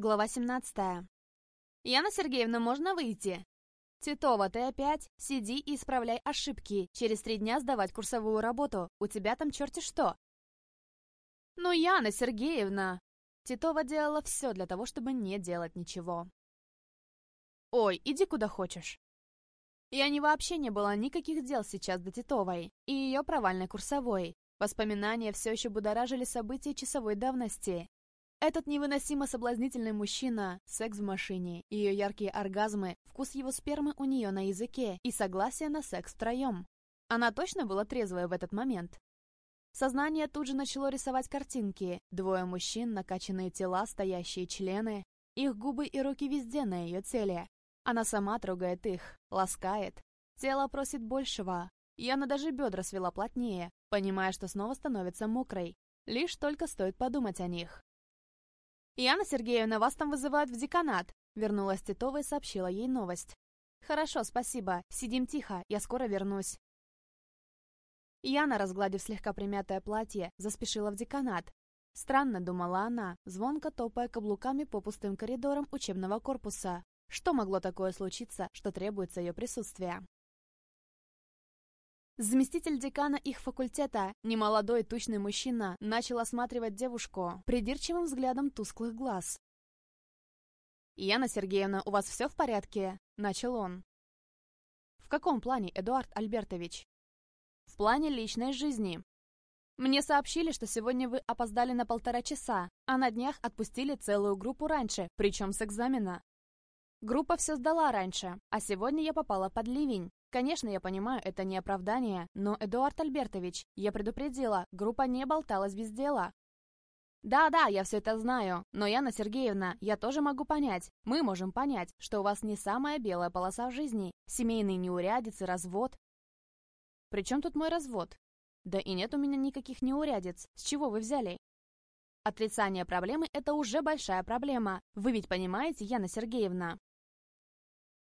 Глава 17. «Яна Сергеевна, можно выйти?» «Титова, ты опять? Сиди и исправляй ошибки. Через три дня сдавать курсовую работу. У тебя там черти что!» «Ну, Яна Сергеевна!» Титова делала все для того, чтобы не делать ничего. «Ой, иди куда хочешь». Я не вообще не было никаких дел сейчас до Титовой и ее провальной курсовой. Воспоминания все еще будоражили события часовой давности. Этот невыносимо соблазнительный мужчина, секс в машине, ее яркие оргазмы, вкус его спермы у нее на языке и согласие на секс втроем. Она точно была трезвая в этот момент. Сознание тут же начало рисовать картинки. Двое мужчин, накачанные тела, стоящие члены. Их губы и руки везде на ее теле. Она сама трогает их, ласкает. Тело просит большего. Яна даже бедра свела плотнее, понимая, что снова становится мокрой. Лишь только стоит подумать о них. «Яна Сергеевна, вас там вызывают в деканат!» Вернулась Титова и сообщила ей новость. «Хорошо, спасибо. Сидим тихо, я скоро вернусь». Яна, разгладив слегка примятое платье, заспешила в деканат. Странно, думала она, звонко топая каблуками по пустым коридорам учебного корпуса. Что могло такое случиться, что требуется ее присутствие? Заместитель декана их факультета, немолодой тучный мужчина, начал осматривать девушку придирчивым взглядом тусклых глаз. «Яна Сергеевна, у вас все в порядке?» – начал он. «В каком плане, Эдуард Альбертович?» «В плане личной жизни. Мне сообщили, что сегодня вы опоздали на полтора часа, а на днях отпустили целую группу раньше, причем с экзамена. Группа все сдала раньше, а сегодня я попала под ливень. Конечно, я понимаю, это не оправдание, но, Эдуард Альбертович, я предупредила, группа не болталась без дела. Да-да, я все это знаю, но, Яна Сергеевна, я тоже могу понять, мы можем понять, что у вас не самая белая полоса в жизни, семейные неурядицы, развод. При чем тут мой развод? Да и нет у меня никаких неурядиц, с чего вы взяли? Отрицание проблемы – это уже большая проблема, вы ведь понимаете, Яна Сергеевна?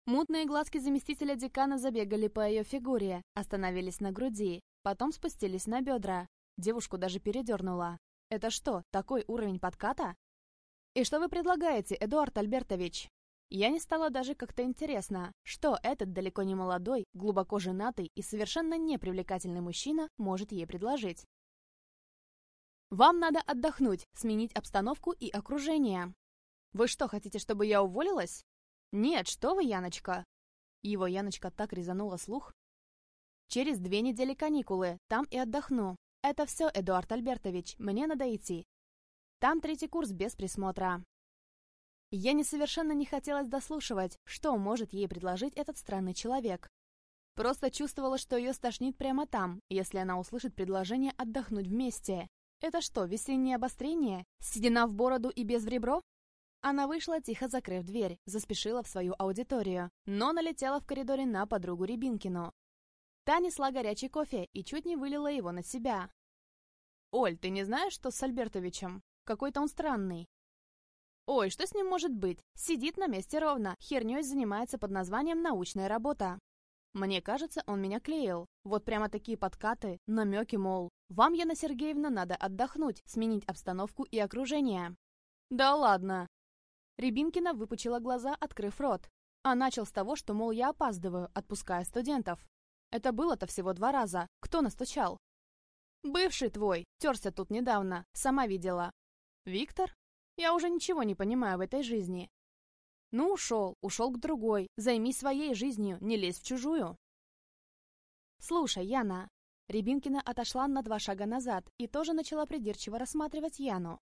Мутные глазки заместителя декана забегали по ее фигуре, остановились на груди, потом спустились на бедра. Девушку даже передернула. «Это что, такой уровень подката?» «И что вы предлагаете, Эдуард Альбертович?» Я не стала даже как-то интересно, что этот далеко не молодой, глубоко женатый и совершенно непривлекательный мужчина может ей предложить. «Вам надо отдохнуть, сменить обстановку и окружение». «Вы что, хотите, чтобы я уволилась?» «Нет, что вы, Яночка!» Его Яночка так резанула слух. «Через две недели каникулы, там и отдохну. Это все, Эдуард Альбертович, мне надо идти. Там третий курс без присмотра». Я не совершенно не хотелось дослушивать, что может ей предложить этот странный человек. Просто чувствовала, что ее стошнит прямо там, если она услышит предложение отдохнуть вместе. Это что, весеннее обострение? Седина в бороду и без в ребро? Она вышла, тихо закрыв дверь, заспешила в свою аудиторию, но налетела в коридоре на подругу Рябинкину. Та несла горячий кофе и чуть не вылила его на себя. «Оль, ты не знаешь, что с Альбертовичем? Какой-то он странный». «Ой, что с ним может быть? Сидит на месте ровно, херней занимается под названием «научная работа». Мне кажется, он меня клеил. Вот прямо такие подкаты, намеки, мол, вам, Яна Сергеевна, надо отдохнуть, сменить обстановку и окружение. Да ладно, Рябинкина выпучила глаза, открыв рот. А начал с того, что, мол, я опаздываю, отпуская студентов. Это было-то всего два раза. Кто настучал? Бывший твой, терся тут недавно, сама видела. Виктор? Я уже ничего не понимаю в этой жизни. Ну, ушел, ушел к другой. Займись своей жизнью, не лезь в чужую. Слушай, Яна. Рябинкина отошла на два шага назад и тоже начала придирчиво рассматривать Яну.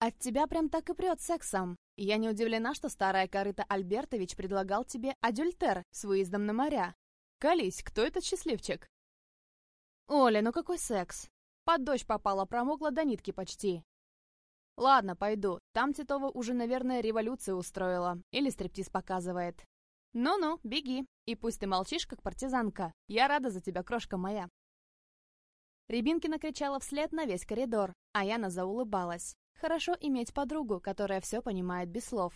От тебя прям так и прет сексом. Я не удивлена, что старая корыта Альбертович предлагал тебе адюльтер с выездом на моря. Колись, кто этот счастливчик? Оля, ну какой секс? Под дождь попала, промокла до нитки почти. Ладно, пойду. Там Титова уже, наверное, революцию устроила. Или стриптиз показывает. Ну-ну, беги. И пусть ты молчишь, как партизанка. Я рада за тебя, крошка моя. Рябинкина кричала вслед на весь коридор, а Яна заулыбалась. Хорошо иметь подругу, которая все понимает без слов.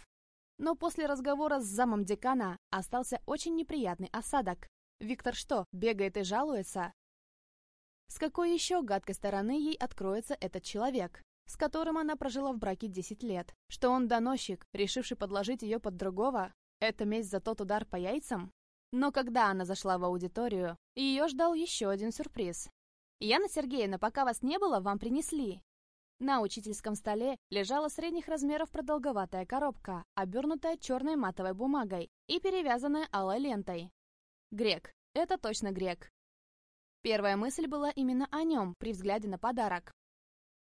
Но после разговора с замом декана остался очень неприятный осадок. Виктор что, бегает и жалуется? С какой еще гадкой стороны ей откроется этот человек? с которым она прожила в браке 10 лет. Что он доносчик, решивший подложить ее под другого? Это месть за тот удар по яйцам? Но когда она зашла в аудиторию, ее ждал еще один сюрприз. «Яна Сергеевна, пока вас не было, вам принесли». На учительском столе лежала средних размеров продолговатая коробка, обернутая черной матовой бумагой и перевязанная алой лентой. Грек. Это точно грек. Первая мысль была именно о нем при взгляде на подарок.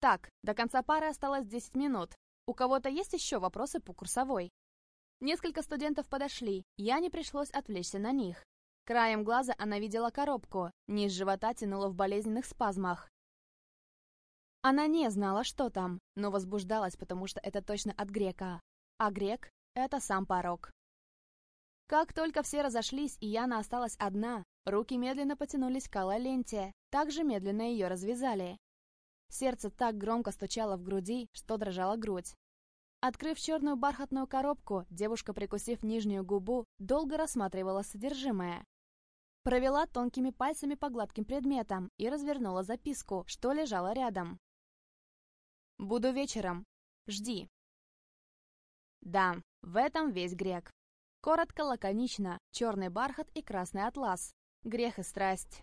Так, до конца пары осталось 10 минут. У кого-то есть еще вопросы по курсовой? Несколько студентов подошли, Яне пришлось отвлечься на них. Краем глаза она видела коробку, низ живота тянуло в болезненных спазмах. Она не знала, что там, но возбуждалась, потому что это точно от грека. А грек — это сам порог. Как только все разошлись, и Яна осталась одна, руки медленно потянулись к алой ленте, также медленно ее развязали. Сердце так громко стучало в груди, что дрожала грудь. Открыв черную бархатную коробку, девушка, прикусив нижнюю губу, долго рассматривала содержимое. Провела тонкими пальцами по гладким предметам и развернула записку, что лежала рядом. Буду вечером. Жди. Да, в этом весь грек. Коротко, лаконично, черный бархат и красный атлас. Грех и страсть.